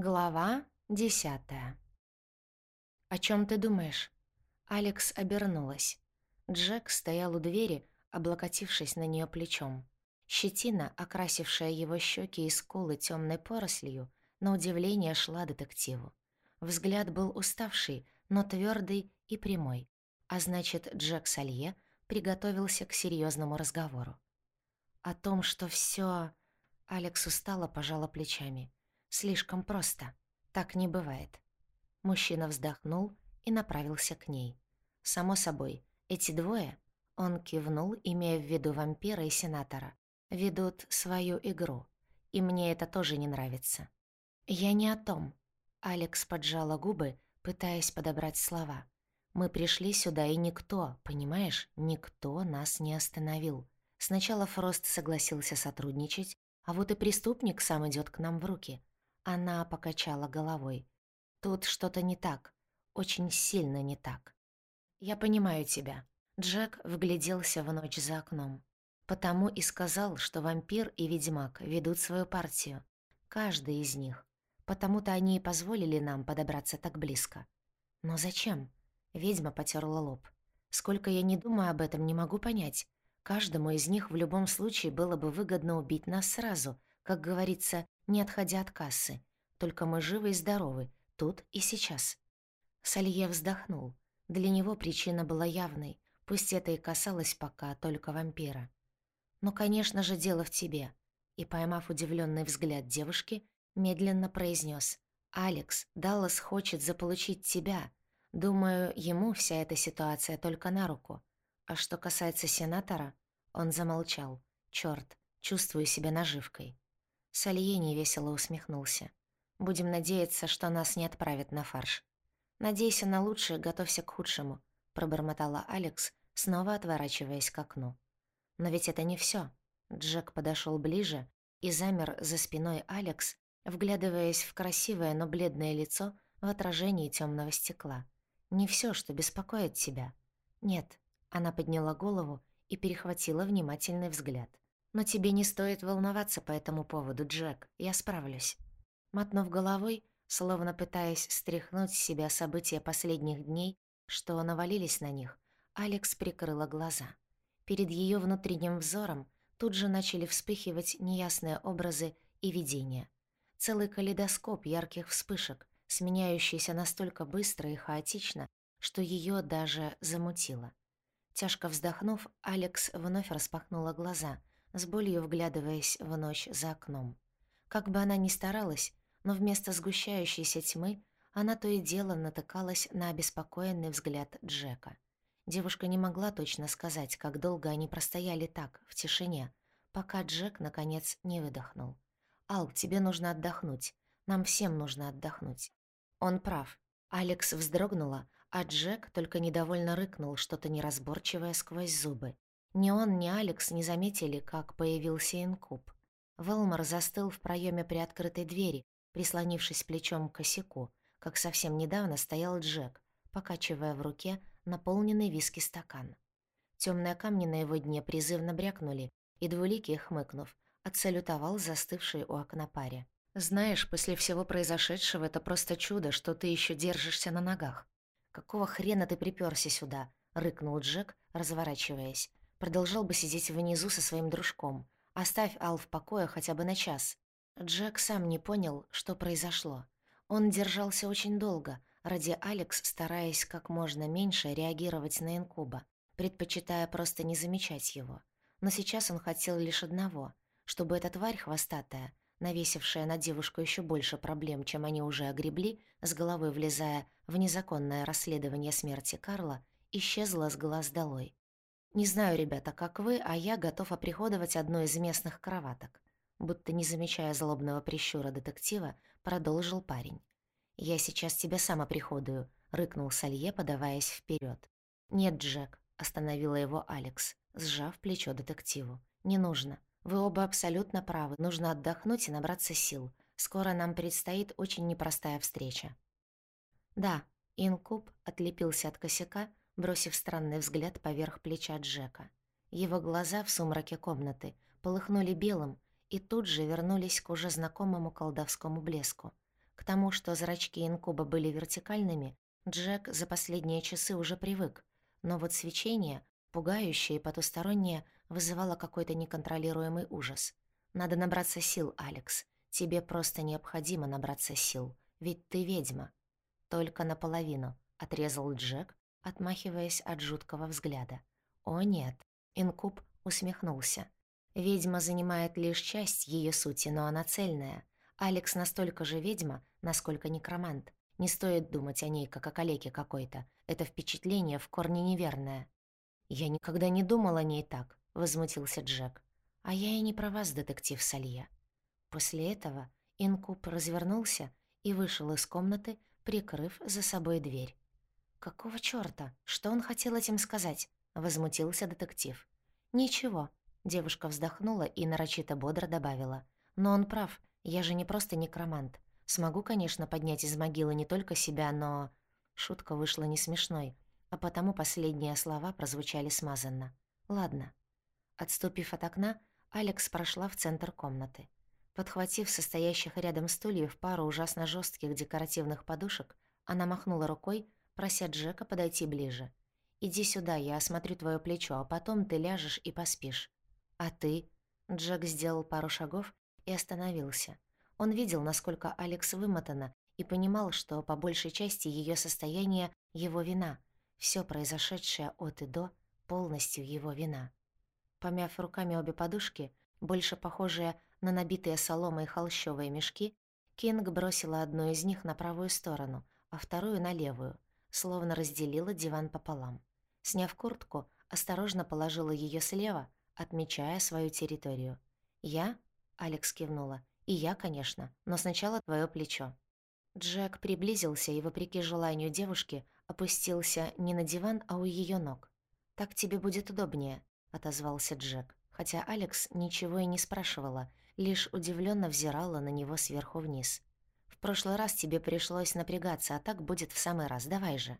Глава десятая. «О чем ты думаешь?» Алекс обернулась. Джек стоял у двери, облокотившись на нее плечом. Щетина, окрасившая его щеки и скулы темной порослью, на удивление шла детективу. Взгляд был уставший, но твердый и прямой. А значит, Джек Салье приготовился к серьезному разговору. О том, что все Алекс устало пожала плечами. Слишком просто. Так не бывает. Мужчина вздохнул и направился к ней. Само собой, эти двое, он кивнул, имея в виду вампира и сенатора, ведут свою игру. И мне это тоже не нравится. Я не о том. Алекс поджала губы, пытаясь подобрать слова. Мы пришли сюда, и никто, понимаешь, никто нас не остановил. Сначала Фрост согласился сотрудничать, а вот и преступник сам идет к нам в руки. Она покачала головой. «Тут что-то не так. Очень сильно не так. Я понимаю тебя». Джек вгляделся в ночь за окном. Потому и сказал, что вампир и ведьмак ведут свою партию. Каждый из них. Потому-то они и позволили нам подобраться так близко. Но зачем? Ведьма потерла лоб. Сколько я не думаю об этом, не могу понять. Каждому из них в любом случае было бы выгодно убить нас сразу, как говорится, не отходя от кассы. Только мы живы и здоровы, тут и сейчас. Салье вздохнул. Для него причина была явной, пусть это и касалось пока только вампира. «Ну, конечно же, дело в тебе», и, поймав удивленный взгляд девушки, медленно произнес: «Алекс, Даллас хочет заполучить тебя. Думаю, ему вся эта ситуация только на руку. А что касается сенатора...» Он замолчал. «Чёрт, чувствую себя наживкой». Салье невесело усмехнулся. «Будем надеяться, что нас не отправят на фарш». «Надейся на лучшее, готовься к худшему», — пробормотала Алекс, снова отворачиваясь к окну. «Но ведь это не всё». Джек подошёл ближе и замер за спиной Алекс, вглядываясь в красивое, но бледное лицо в отражении тёмного стекла. «Не всё, что беспокоит тебя». «Нет», — она подняла голову и перехватила внимательный взгляд. Но тебе не стоит волноваться по этому поводу, Джек. Я справлюсь». Мотнув головой, словно пытаясь стряхнуть с себя события последних дней, что навалились на них, Алекс прикрыла глаза. Перед ее внутренним взором тут же начали вспыхивать неясные образы и видения. Целый калейдоскоп ярких вспышек, сменяющийся настолько быстро и хаотично, что ее даже замутило. Тяжко вздохнув, Алекс вновь распахнула глаза, с болью вглядываясь в ночь за окном. Как бы она ни старалась, но вместо сгущающейся тьмы она то и дело натыкалась на обеспокоенный взгляд Джека. Девушка не могла точно сказать, как долго они простояли так, в тишине, пока Джек, наконец, не выдохнул. «Ал, тебе нужно отдохнуть. Нам всем нужно отдохнуть». Он прав. Алекс вздрогнула, а Джек только недовольно рыкнул что-то неразборчивое сквозь зубы. Ни он, ни Алекс не заметили, как появился инкуб. Велмор застыл в проеме приоткрытой двери, прислонившись плечом к косяку, как совсем недавно стоял Джек, покачивая в руке наполненный виски стакан. Темные камни на его дне призывно брякнули, и двуликий, хмыкнув, отсалютовал застывший у окна паре. «Знаешь, после всего произошедшего это просто чудо, что ты еще держишься на ногах. Какого хрена ты припёрся сюда?» — рыкнул Джек, разворачиваясь. Продолжал бы сидеть внизу со своим дружком. Оставь Ал в покое хотя бы на час. Джек сам не понял, что произошло. Он держался очень долго, ради Алекс стараясь как можно меньше реагировать на инкуба, предпочитая просто не замечать его. Но сейчас он хотел лишь одного, чтобы эта тварь хвостатая, навесившая на девушку еще больше проблем, чем они уже огребли, с головой влезая в незаконное расследование смерти Карла, исчезла с глаз долой. Не знаю, ребята, как вы, а я готов оприходовать одну из местных кроваток. Будто не замечая злобного прищура детектива, продолжил парень. «Я сейчас тебя сам оприходую», — рыкнул Салье, подаваясь вперед. «Нет, Джек», — остановила его Алекс, сжав плечо детективу. «Не нужно. Вы оба абсолютно правы. Нужно отдохнуть и набраться сил. Скоро нам предстоит очень непростая встреча». «Да», — Инкуб отлепился от косяка, бросив странный взгляд поверх плеча Джека. Его глаза в сумраке комнаты полыхнули белым и тут же вернулись к уже знакомому колдовскому блеску. К тому, что зрачки инкуба были вертикальными, Джек за последние часы уже привык, но вот свечение, пугающее и потустороннее, вызывало какой-то неконтролируемый ужас. «Надо набраться сил, Алекс. Тебе просто необходимо набраться сил, ведь ты ведьма». «Только наполовину», — отрезал Джек, отмахиваясь от жуткого взгляда. «О нет», — инкуб усмехнулся. «Ведьма занимает лишь часть ее сути, но она цельная. Алекс настолько же ведьма, насколько некромант. Не стоит думать о ней, как о калеке какой-то. Это впечатление в корне неверное». «Я никогда не думал о ней так», — возмутился Джек. «А я и не про вас, детектив Салье». После этого инкуб развернулся и вышел из комнаты, прикрыв за собой дверь. «Какого чёрта? Что он хотел этим сказать?» — возмутился детектив. «Ничего», — девушка вздохнула и нарочито бодро добавила. «Но он прав, я же не просто некромант. Смогу, конечно, поднять из могилы не только себя, но...» Шутка вышла не смешной, а потому последние слова прозвучали смазанно. «Ладно». Отступив от окна, Алекс прошла в центр комнаты. Подхватив состоящих рядом стульев пару ужасно жестких декоративных подушек, она махнула рукой, прося Джека подойти ближе. «Иди сюда, я осмотрю твое плечо, а потом ты ляжешь и поспишь». «А ты?» Джек сделал пару шагов и остановился. Он видел, насколько Алекс вымотана, и понимал, что по большей части ее состояние — его вина. Все произошедшее от и до — полностью его вина. Помяв руками обе подушки, больше похожие на набитые соломой холщовые мешки, Кинг бросила одну из них на правую сторону, а вторую — на левую, словно разделила диван пополам. Сняв куртку, осторожно положила ее слева, отмечая свою территорию. «Я?» — Алекс кивнула. «И я, конечно, но сначала твое плечо». Джек приблизился и, вопреки желанию девушки, опустился не на диван, а у ее ног. «Так тебе будет удобнее», — отозвался Джек, хотя Алекс ничего и не спрашивала, лишь удивленно взирала на него сверху вниз. «В прошлый раз тебе пришлось напрягаться, а так будет в самый раз, давай же».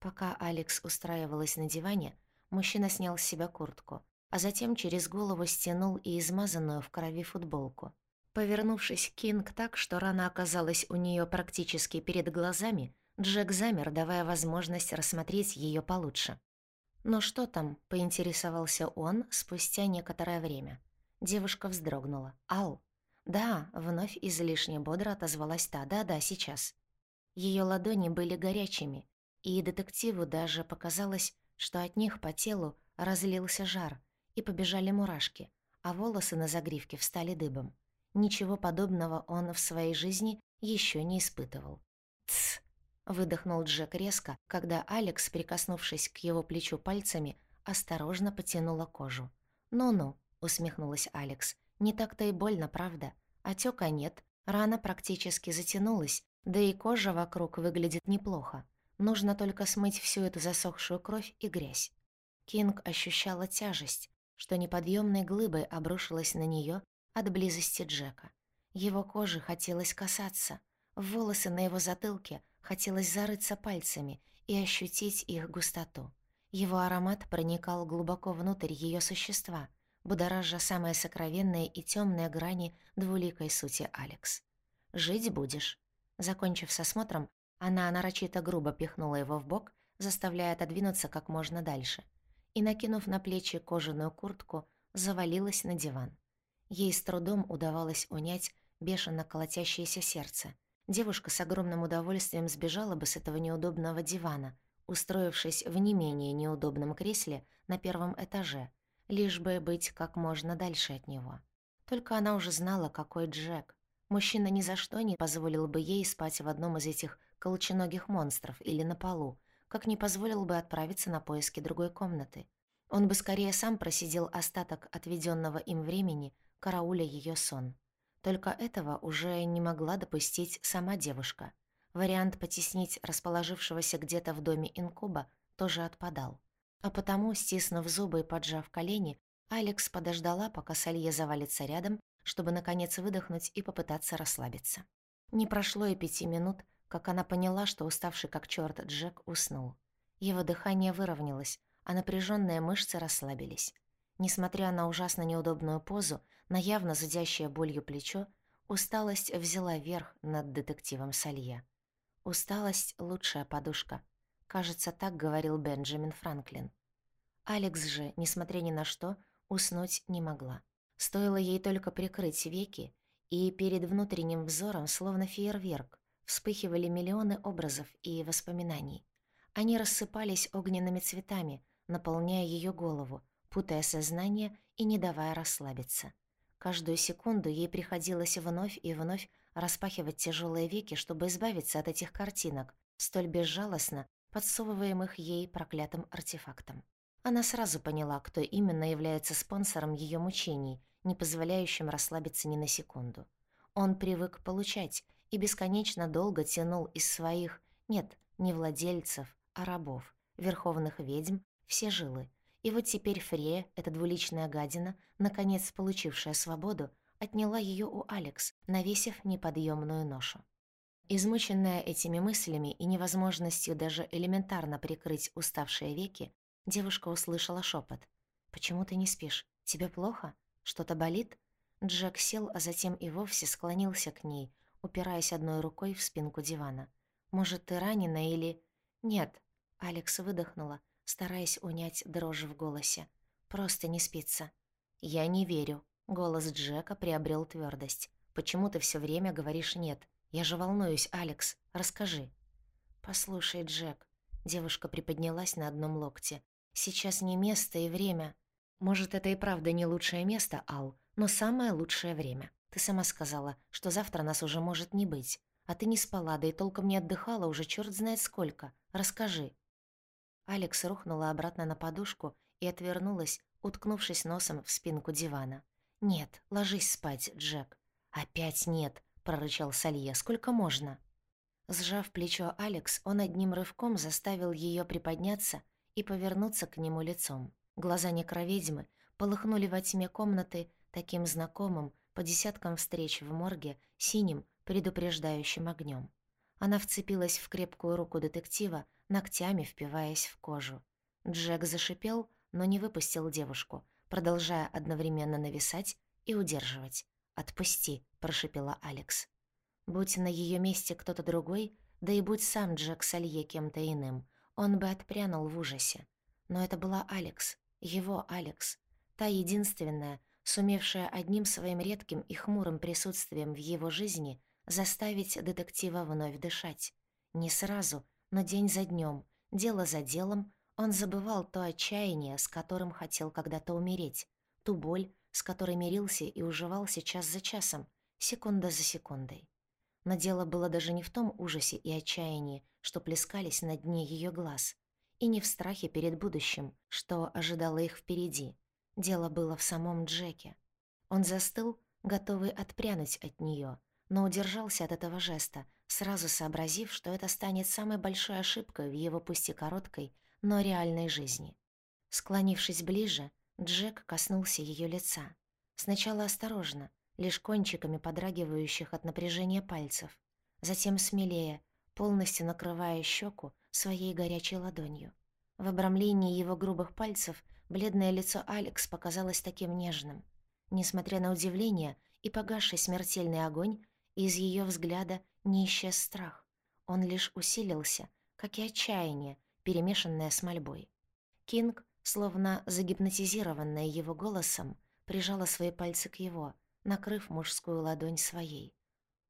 Пока Алекс устраивалась на диване, мужчина снял с себя куртку, а затем через голову стянул и измазанную в крови футболку. Повернувшись Кинг так, что рана оказалась у нее практически перед глазами, Джек замер, давая возможность рассмотреть ее получше. «Ну что там?» — поинтересовался он спустя некоторое время. Девушка вздрогнула. «Ал?» «Да», — вновь излишне бодро отозвалась та. «Да-да, сейчас». Ее ладони были горячими, и детективу даже показалось, что от них по телу разлился жар, и побежали мурашки, а волосы на загривке встали дыбом. Ничего подобного он в своей жизни еще не испытывал. «Тсс!» — выдохнул Джек резко, когда Алекс, прикоснувшись к его плечу пальцами, осторожно потянула кожу. «Ну-ну», — усмехнулась Алекс, — «не так-то и больно, правда? Отека нет, рана практически затянулась, да и кожа вокруг выглядит неплохо. Нужно только смыть всю эту засохшую кровь и грязь. Кинг ощущала тяжесть, что неподъемной глыбой обрушилась на нее от близости Джека. Его кожи хотелось касаться, волосы на его затылке хотелось зарыться пальцами и ощутить их густоту. Его аромат проникал глубоко внутрь ее существа, будоража самые сокровенные и темные грани двуликой сути Алекс. «Жить будешь». Закончив с осмотром, она нарочито грубо пихнула его в бок, заставляя отодвинуться как можно дальше, и, накинув на плечи кожаную куртку, завалилась на диван. Ей с трудом удавалось унять бешено колотящееся сердце. Девушка с огромным удовольствием сбежала бы с этого неудобного дивана, устроившись в не менее неудобном кресле на первом этаже, лишь бы быть как можно дальше от него. Только она уже знала, какой Джек. Мужчина ни за что не позволил бы ей спать в одном из этих колченогих монстров или на полу, как не позволил бы отправиться на поиски другой комнаты. Он бы скорее сам просидел остаток отведенного им времени, карауля ее сон. Только этого уже не могла допустить сама девушка. Вариант потеснить расположившегося где-то в доме инкуба тоже отпадал. А потому, стиснув зубы и поджав колени, Алекс подождала, пока Салье завалится рядом, чтобы, наконец, выдохнуть и попытаться расслабиться. Не прошло и пяти минут, как она поняла, что уставший как чёрт Джек уснул. Его дыхание выровнялось, а напряженные мышцы расслабились. Несмотря на ужасно неудобную позу, на явно зудящее болью плечо, усталость взяла верх над детективом Салье. «Усталость — лучшая подушка», — кажется, так говорил Бенджамин Франклин. Алекс же, несмотря ни на что, уснуть не могла. Стоило ей только прикрыть веки, и перед внутренним взором, словно фейерверк, вспыхивали миллионы образов и воспоминаний. Они рассыпались огненными цветами, наполняя ее голову, путая сознание и не давая расслабиться. Каждую секунду ей приходилось вновь и вновь распахивать тяжелые веки, чтобы избавиться от этих картинок, столь безжалостно подсовываемых ей проклятым артефактом. Она сразу поняла, кто именно является спонсором ее мучений, не позволяющим расслабиться ни на секунду. Он привык получать и бесконечно долго тянул из своих, нет, не владельцев, а рабов, верховных ведьм, все жилы. И вот теперь Фрея, эта двуличная гадина, наконец получившая свободу, отняла ее у Алекс, навесив неподъемную ношу. Измученная этими мыслями и невозможностью даже элементарно прикрыть уставшие веки, девушка услышала шепот. «Почему ты не спишь? Тебе плохо? Что-то болит?» Джек сел, а затем и вовсе склонился к ней, упираясь одной рукой в спинку дивана. «Может, ты ранена или...» «Нет», — Алекс выдохнула, стараясь унять дрожь в голосе. «Просто не спится». «Я не верю», — голос Джека приобрел твердость. «Почему ты все время говоришь «нет»? Я же волнуюсь, Алекс. Расскажи». «Послушай, Джек». Девушка приподнялась на одном локте. «Сейчас не место и время. Может, это и правда не лучшее место, Ал, но самое лучшее время. Ты сама сказала, что завтра нас уже может не быть. А ты не спала, да и толком не отдыхала уже черт знает сколько. Расскажи». Алекс рухнула обратно на подушку и отвернулась, уткнувшись носом в спинку дивана. «Нет, ложись спать, Джек». «Опять нет», — прорычал Салье. «Сколько можно?» Сжав плечо Алекс, он одним рывком заставил ее приподняться и повернуться к нему лицом. Глаза некроведьмы полыхнули во тьме комнаты таким знакомым по десяткам встреч в морге синим предупреждающим огнем. Она вцепилась в крепкую руку детектива, ногтями впиваясь в кожу. Джек зашипел, но не выпустил девушку, продолжая одновременно нависать и удерживать. «Отпусти», — прошипела Алекс. Будь на ее месте кто-то другой, да и будь сам Джек Салье кем-то иным, он бы отпрянул в ужасе. Но это была Алекс, его Алекс, та единственная, сумевшая одним своим редким и хмурым присутствием в его жизни заставить детектива вновь дышать. Не сразу, но день за днем, дело за делом, он забывал то отчаяние, с которым хотел когда-то умереть, ту боль, с которой мирился и уживался час за часом, секунда за секундой. Но дело было даже не в том ужасе и отчаянии, что плескались на дне ее глаз, и не в страхе перед будущим, что ожидало их впереди. Дело было в самом Джеке. Он застыл, готовый отпрянуть от нее, но удержался от этого жеста, сразу сообразив, что это станет самой большой ошибкой в его пусть и короткой, но реальной жизни. Склонившись ближе, Джек коснулся ее лица. Сначала осторожно, лишь кончиками подрагивающих от напряжения пальцев, затем смелее, полностью накрывая щеку своей горячей ладонью. В обрамлении его грубых пальцев бледное лицо Алекс показалось таким нежным. Несмотря на удивление и погасший смертельный огонь, из ее взгляда не исчез страх. Он лишь усилился, как и отчаяние, перемешанное с мольбой. Кинг, словно загипнотизированная его голосом, прижала свои пальцы к его, накрыв мужскую ладонь своей.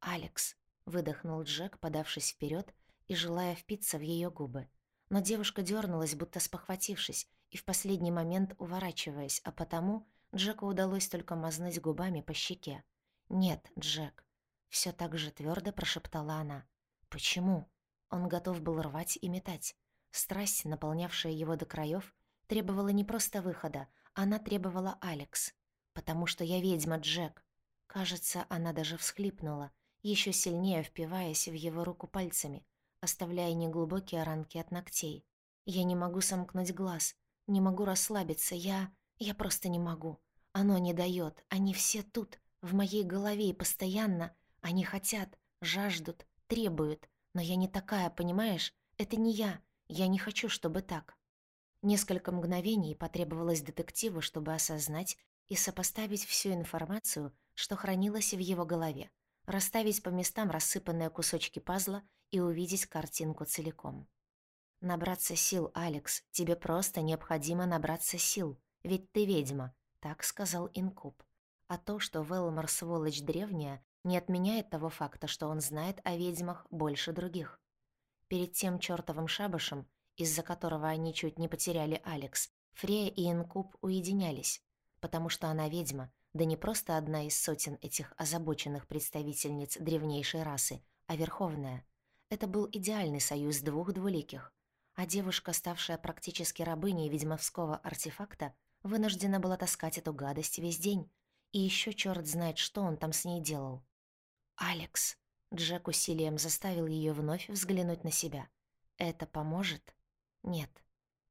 «Алекс», — выдохнул Джек, подавшись вперед и желая впиться в ее губы. Но девушка дернулась, будто спохватившись, и в последний момент уворачиваясь, а потому Джеку удалось только мазнуть губами по щеке. «Нет, Джек», — все так же твердо прошептала она. «Почему?» Он готов был рвать и метать. Страсть, наполнявшая его до краев, требовала не просто выхода, она требовала Алекс. «Потому что я ведьма, Джек». Кажется, она даже всхлипнула, еще сильнее впиваясь в его руку пальцами, оставляя неглубокие ранки от ногтей. Я не могу сомкнуть глаз, не могу расслабиться, я... я просто не могу. Оно не дает. они все тут, в моей голове, и постоянно они хотят, жаждут, требуют. Но я не такая, понимаешь? Это не я, я не хочу, чтобы так. Несколько мгновений потребовалось детективу, чтобы осознать и сопоставить всю информацию, что хранилось в его голове, расставить по местам рассыпанные кусочки пазла и увидеть картинку целиком. «Набраться сил, Алекс, тебе просто необходимо набраться сил, ведь ты ведьма», — так сказал Инкуб. А то, что Велмор сволочь древняя, не отменяет того факта, что он знает о ведьмах больше других. Перед тем чёртовым шабашем, из-за которого они чуть не потеряли Алекс, Фрея и Инкуб уединялись, потому что она ведьма, да не просто одна из сотен этих озабоченных представительниц древнейшей расы, а верховная. Это был идеальный союз двух двуликих. А девушка, ставшая практически рабыней ведьмовского артефакта, вынуждена была таскать эту гадость весь день. И еще черт знает, что он там с ней делал. «Алекс», Джек усилием заставил ее вновь взглянуть на себя. «Это поможет?» «Нет».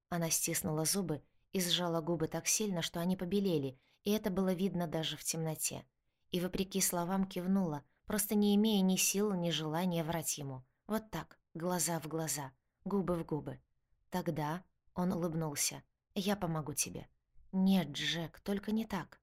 Она стиснула зубы и сжала губы так сильно, что они побелели, и это было видно даже в темноте. И, вопреки словам, кивнула, просто не имея ни сил, ни желания врать ему. Вот так, глаза в глаза, губы в губы. Тогда он улыбнулся. «Я помогу тебе». «Нет, Джек, только не так».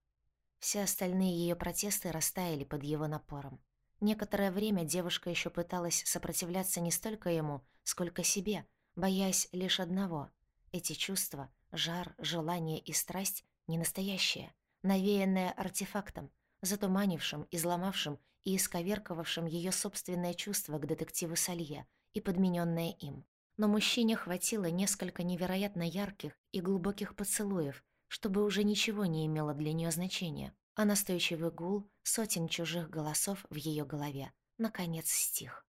Все остальные ее протесты растаяли под его напором. Некоторое время девушка еще пыталась сопротивляться не столько ему, сколько себе, боясь лишь одного. Эти чувства, жар, желание и страсть — не настоящие навеянное артефактом, затуманившим, изломавшим и исковерковавшим ее собственное чувство к детективу Салье и подмененное им. Но мужчине хватило несколько невероятно ярких и глубоких поцелуев, чтобы уже ничего не имело для нее значения, а настойчивый гул сотен чужих голосов в ее голове наконец стих.